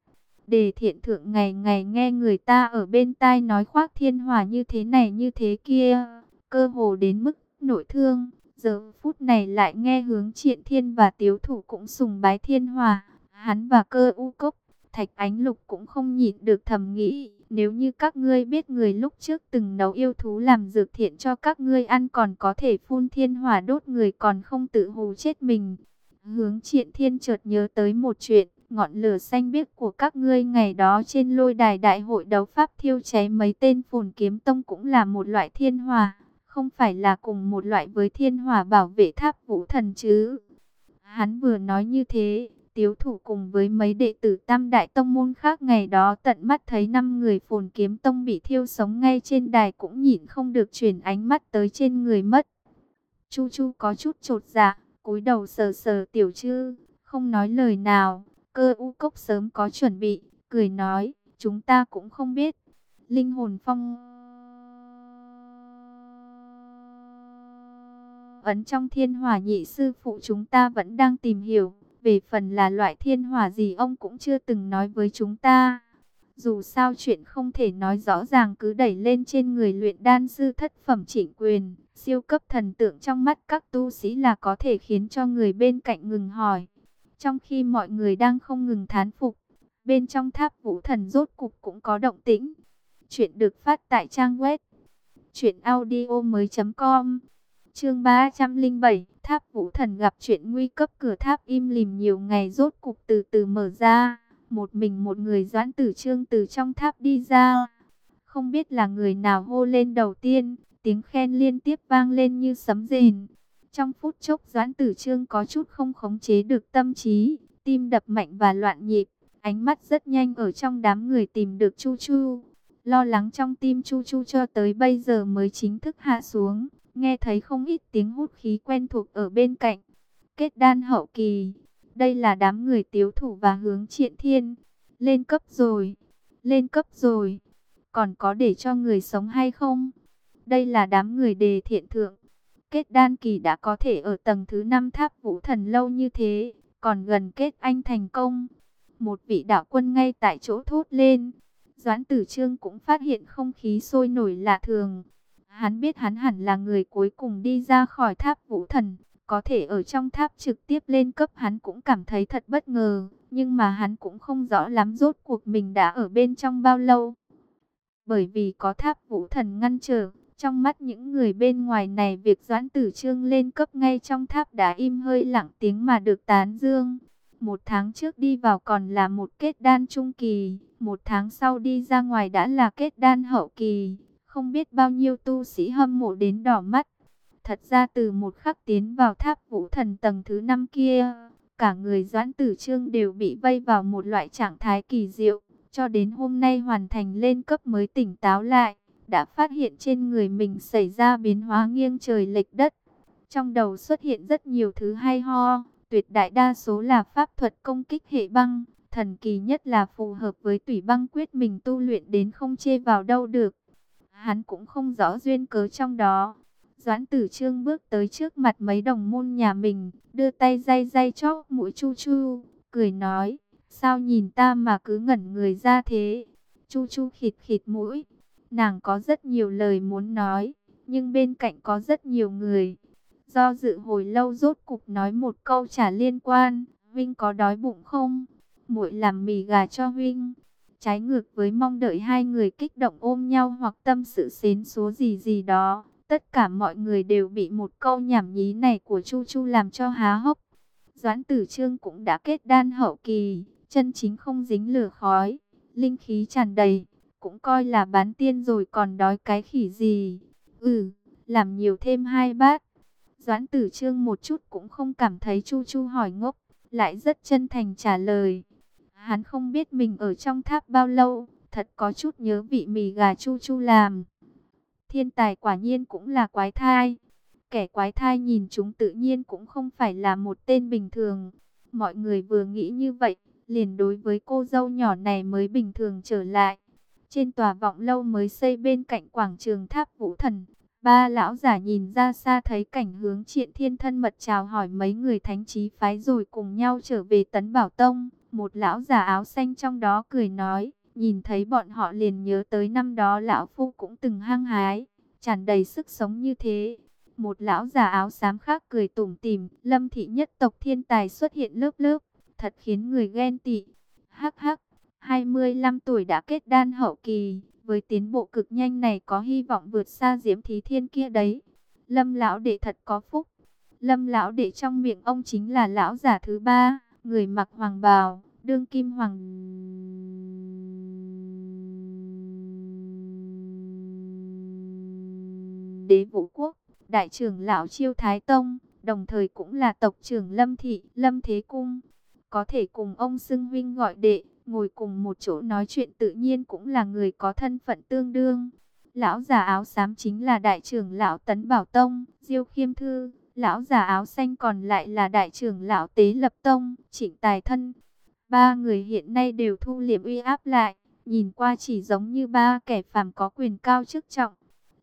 Đề thiện thượng ngày ngày nghe người ta ở bên tai nói khoác thiên hòa như thế này như thế kia, cơ hồ đến mức nội thương. Giờ phút này lại nghe hướng triện thiên và tiếu thủ cũng sùng bái thiên hòa. Hắn và cơ u cốc, thạch ánh lục cũng không nhịn được thầm nghĩ. Nếu như các ngươi biết người lúc trước từng nấu yêu thú làm dược thiện cho các ngươi ăn còn có thể phun thiên hỏa đốt người còn không tự hù chết mình. Hướng triện thiên chợt nhớ tới một chuyện ngọn lửa xanh biếc của các ngươi ngày đó trên lôi đài đại hội đấu pháp thiêu cháy mấy tên phồn kiếm tông cũng là một loại thiên hỏa, không phải là cùng một loại với thiên hỏa bảo vệ tháp vũ thần chứ. Hắn vừa nói như thế, tiếu thủ cùng với mấy đệ tử tam đại tông môn khác ngày đó tận mắt thấy năm người phồn kiếm tông bị thiêu sống ngay trên đài cũng nhìn không được chuyển ánh mắt tới trên người mất. Chu Chu có chút trột dạ, cúi đầu sờ sờ tiểu chư, không nói lời nào. Cơ u cốc sớm có chuẩn bị, cười nói, chúng ta cũng không biết. Linh hồn phong ấn trong thiên hỏa nhị sư phụ chúng ta vẫn đang tìm hiểu. Về phần là loại thiên hỏa gì ông cũng chưa từng nói với chúng ta. Dù sao chuyện không thể nói rõ ràng cứ đẩy lên trên người luyện đan sư thất phẩm chỉnh quyền. Siêu cấp thần tượng trong mắt các tu sĩ là có thể khiến cho người bên cạnh ngừng hỏi. Trong khi mọi người đang không ngừng thán phục, bên trong tháp vũ thần rốt cục cũng có động tĩnh. Chuyện được phát tại trang web truyệnaudiomoi.com. Chương 307, Tháp Vũ Thần gặp chuyện nguy cấp cửa tháp im lìm nhiều ngày rốt cục từ từ mở ra, một mình một người Doãn Tử Trương từ trong tháp đi ra. Không biết là người nào hô lên đầu tiên, tiếng khen liên tiếp vang lên như sấm rền. Trong phút chốc Doãn Tử Trương có chút không khống chế được tâm trí, tim đập mạnh và loạn nhịp, ánh mắt rất nhanh ở trong đám người tìm được Chu Chu. Lo lắng trong tim Chu Chu cho tới bây giờ mới chính thức hạ xuống, nghe thấy không ít tiếng hút khí quen thuộc ở bên cạnh. Kết đan hậu kỳ, đây là đám người tiếu thủ và hướng triện thiên. Lên cấp rồi, lên cấp rồi, còn có để cho người sống hay không? Đây là đám người đề thiện thượng. Kết đan kỳ đã có thể ở tầng thứ 5 tháp vũ thần lâu như thế, còn gần kết anh thành công. Một vị đạo quân ngay tại chỗ thốt lên. Doãn tử trương cũng phát hiện không khí sôi nổi lạ thường. Hắn biết hắn hẳn là người cuối cùng đi ra khỏi tháp vũ thần. Có thể ở trong tháp trực tiếp lên cấp hắn cũng cảm thấy thật bất ngờ. Nhưng mà hắn cũng không rõ lắm rốt cuộc mình đã ở bên trong bao lâu. Bởi vì có tháp vũ thần ngăn trở. Trong mắt những người bên ngoài này việc Doãn Tử Trương lên cấp ngay trong tháp đã im hơi lặng tiếng mà được tán dương. Một tháng trước đi vào còn là một kết đan trung kỳ, một tháng sau đi ra ngoài đã là kết đan hậu kỳ. Không biết bao nhiêu tu sĩ hâm mộ đến đỏ mắt. Thật ra từ một khắc tiến vào tháp vũ thần tầng thứ năm kia, cả người Doãn Tử Trương đều bị vây vào một loại trạng thái kỳ diệu. Cho đến hôm nay hoàn thành lên cấp mới tỉnh táo lại đã phát hiện trên người mình xảy ra biến hóa nghiêng trời lệch đất. Trong đầu xuất hiện rất nhiều thứ hay ho, tuyệt đại đa số là pháp thuật công kích hệ băng, thần kỳ nhất là phù hợp với tủy băng quyết mình tu luyện đến không chê vào đâu được. Hắn cũng không rõ duyên cớ trong đó. Doãn tử trương bước tới trước mặt mấy đồng môn nhà mình, đưa tay day day chóp mũi chu chu, cười nói, sao nhìn ta mà cứ ngẩn người ra thế. Chu chu khịt khịt mũi, Nàng có rất nhiều lời muốn nói, nhưng bên cạnh có rất nhiều người. Do dự hồi lâu rốt cục nói một câu trả liên quan, Vinh có đói bụng không? muội làm mì gà cho Vinh. Trái ngược với mong đợi hai người kích động ôm nhau hoặc tâm sự xến số gì gì đó. Tất cả mọi người đều bị một câu nhảm nhí này của Chu Chu làm cho há hốc. Doãn tử trương cũng đã kết đan hậu kỳ, chân chính không dính lửa khói, linh khí tràn đầy cũng coi là bán tiên rồi còn đói cái khỉ gì. Ừ, làm nhiều thêm hai bát. Doãn tử trương một chút cũng không cảm thấy Chu Chu hỏi ngốc, lại rất chân thành trả lời. Hắn không biết mình ở trong tháp bao lâu, thật có chút nhớ vị mì gà Chu Chu làm. Thiên tài quả nhiên cũng là quái thai. Kẻ quái thai nhìn chúng tự nhiên cũng không phải là một tên bình thường. Mọi người vừa nghĩ như vậy, liền đối với cô dâu nhỏ này mới bình thường trở lại. Trên tòa vọng lâu mới xây bên cạnh quảng trường tháp vũ thần, ba lão giả nhìn ra xa thấy cảnh hướng triện thiên thân mật chào hỏi mấy người thánh trí phái rồi cùng nhau trở về tấn bảo tông. Một lão giả áo xanh trong đó cười nói, nhìn thấy bọn họ liền nhớ tới năm đó lão phu cũng từng hăng hái, tràn đầy sức sống như thế. Một lão già áo xám khác cười tủm tỉm, lâm thị nhất tộc thiên tài xuất hiện lớp lớp, thật khiến người ghen tị. Hắc hắc, 25 tuổi đã kết đan hậu kỳ, với tiến bộ cực nhanh này có hy vọng vượt xa Diễm Thí Thiên kia đấy. Lâm lão đệ thật có phúc. Lâm lão đệ trong miệng ông chính là lão giả thứ ba, người mặc hoàng bào, đương kim hoàng đế vũ quốc, đại trưởng lão Chiêu Thái Tông, đồng thời cũng là tộc trưởng Lâm thị, Lâm Thế cung, có thể cùng ông xưng huynh gọi đệ ngồi cùng một chỗ nói chuyện tự nhiên cũng là người có thân phận tương đương. Lão già áo xám chính là đại trưởng lão Tấn Bảo Tông, Diêu Khiêm Thư, lão già áo xanh còn lại là đại trưởng lão Tế Lập Tông, Trịnh Tài Thân. Ba người hiện nay đều thu liệm uy áp lại, nhìn qua chỉ giống như ba kẻ phàm có quyền cao chức trọng.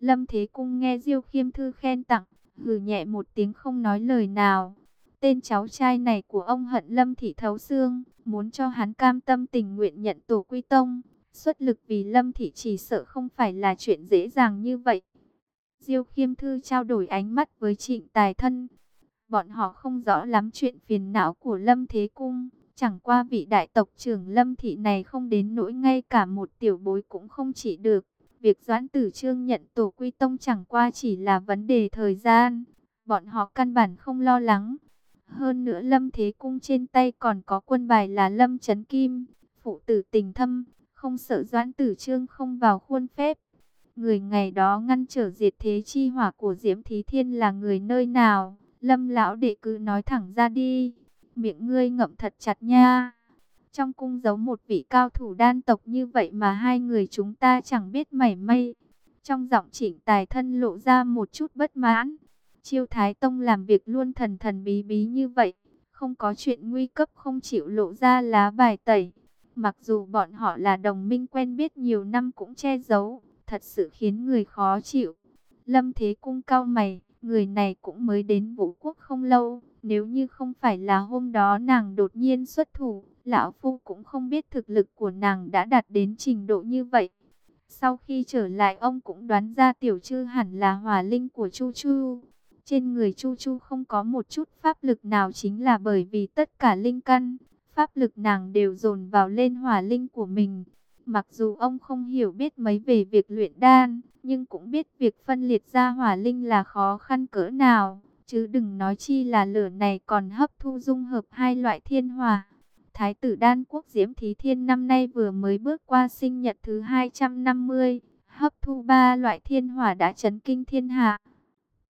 Lâm Thế Cung nghe Diêu Khiêm Thư khen tặng, hừ nhẹ một tiếng không nói lời nào. Tên cháu trai này của ông hận Lâm Thị thấu xương, muốn cho hắn cam tâm tình nguyện nhận tổ quy tông. Xuất lực vì Lâm Thị chỉ sợ không phải là chuyện dễ dàng như vậy. Diêu Khiêm Thư trao đổi ánh mắt với trịnh tài thân. Bọn họ không rõ lắm chuyện phiền não của Lâm Thế Cung. Chẳng qua vị đại tộc trưởng Lâm Thị này không đến nỗi ngay cả một tiểu bối cũng không chỉ được. Việc Doãn Tử Trương nhận tổ quy tông chẳng qua chỉ là vấn đề thời gian. Bọn họ căn bản không lo lắng. Hơn nữa Lâm Thế Cung trên tay còn có quân bài là Lâm Trấn Kim, phụ tử tình thâm, không sợ Doãn Tử Trương không vào khuôn phép. Người ngày đó ngăn trở diệt thế chi hỏa của Diễm Thí Thiên là người nơi nào? Lâm lão đệ cứ nói thẳng ra đi, miệng ngươi ngậm thật chặt nha. Trong cung giấu một vị cao thủ đan tộc như vậy mà hai người chúng ta chẳng biết mảy may. Trong giọng chỉnh tài thân lộ ra một chút bất mãn. Chiêu Thái Tông làm việc luôn thần thần bí bí như vậy. Không có chuyện nguy cấp, không chịu lộ ra lá bài tẩy. Mặc dù bọn họ là đồng minh quen biết nhiều năm cũng che giấu. Thật sự khiến người khó chịu. Lâm Thế Cung cao mày. Người này cũng mới đến vũ quốc không lâu. Nếu như không phải là hôm đó nàng đột nhiên xuất thủ. Lão Phu cũng không biết thực lực của nàng đã đạt đến trình độ như vậy. Sau khi trở lại, ông cũng đoán ra tiểu chư hẳn là hỏa linh của Chu Chu. Trên người Chu Chu không có một chút pháp lực nào chính là bởi vì tất cả linh căn, pháp lực nàng đều dồn vào lên hỏa linh của mình. Mặc dù ông không hiểu biết mấy về việc luyện đan, nhưng cũng biết việc phân liệt ra hỏa linh là khó khăn cỡ nào. Chứ đừng nói chi là lửa này còn hấp thu dung hợp hai loại thiên hỏa. Thái tử đan quốc Diễm Thí Thiên năm nay vừa mới bước qua sinh nhật thứ 250, hấp thu ba loại thiên hỏa đã chấn kinh thiên hạ.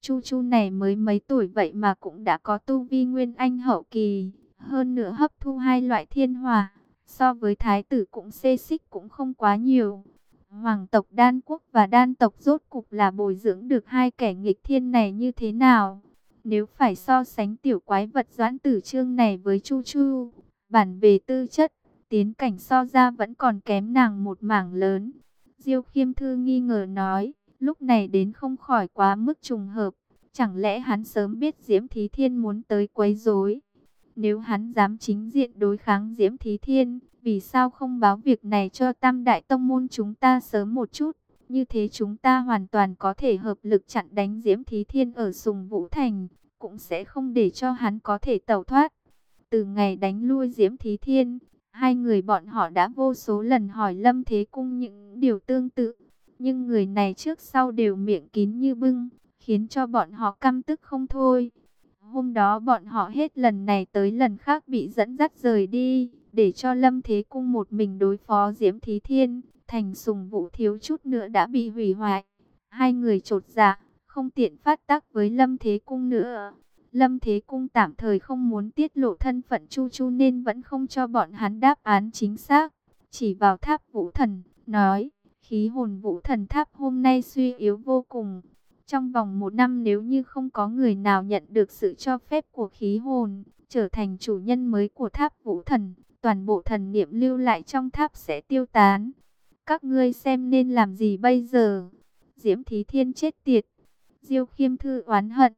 Chu Chu này mới mấy tuổi vậy mà cũng đã có tu vi nguyên anh hậu kỳ, hơn nữa hấp thu hai loại thiên hòa so với thái tử cũng xê xích cũng không quá nhiều. Hoàng tộc đan quốc và đan tộc rốt cục là bồi dưỡng được hai kẻ nghịch thiên này như thế nào? Nếu phải so sánh tiểu quái vật doãn tử trương này với Chu Chu, bản về tư chất, tiến cảnh so ra vẫn còn kém nàng một mảng lớn. Diêu khiêm thư nghi ngờ nói, lúc này đến không khỏi quá mức trùng hợp. Chẳng lẽ hắn sớm biết Diễm Thí Thiên muốn tới quấy rối? Nếu hắn dám chính diện đối kháng Diễm Thí Thiên, vì sao không báo việc này cho Tam Đại Tông Môn chúng ta sớm một chút? Như thế chúng ta hoàn toàn có thể hợp lực chặn đánh Diễm Thí Thiên ở Sùng Vũ Thành, cũng sẽ không để cho hắn có thể tẩu thoát. Từ ngày đánh lui Diễm Thí Thiên, hai người bọn họ đã vô số lần hỏi Lâm Thế Cung những điều tương tự. Nhưng người này trước sau đều miệng kín như bưng, khiến cho bọn họ căm tức không thôi. Hôm đó bọn họ hết lần này tới lần khác bị dẫn dắt rời đi, để cho Lâm Thế Cung một mình đối phó Diễm Thí Thiên, thành sùng vụ thiếu chút nữa đã bị hủy hoại. Hai người trột dạ, không tiện phát tác với Lâm Thế Cung nữa. Lâm Thế Cung tạm thời không muốn tiết lộ thân phận Chu Chu nên vẫn không cho bọn hắn đáp án chính xác. Chỉ vào tháp vũ thần, nói, khí hồn vũ thần tháp hôm nay suy yếu vô cùng. Trong vòng một năm nếu như không có người nào nhận được sự cho phép của khí hồn, trở thành chủ nhân mới của tháp vũ thần, toàn bộ thần niệm lưu lại trong tháp sẽ tiêu tán. Các ngươi xem nên làm gì bây giờ? Diễm Thí Thiên chết tiệt. Diêu Khiêm Thư oán hận.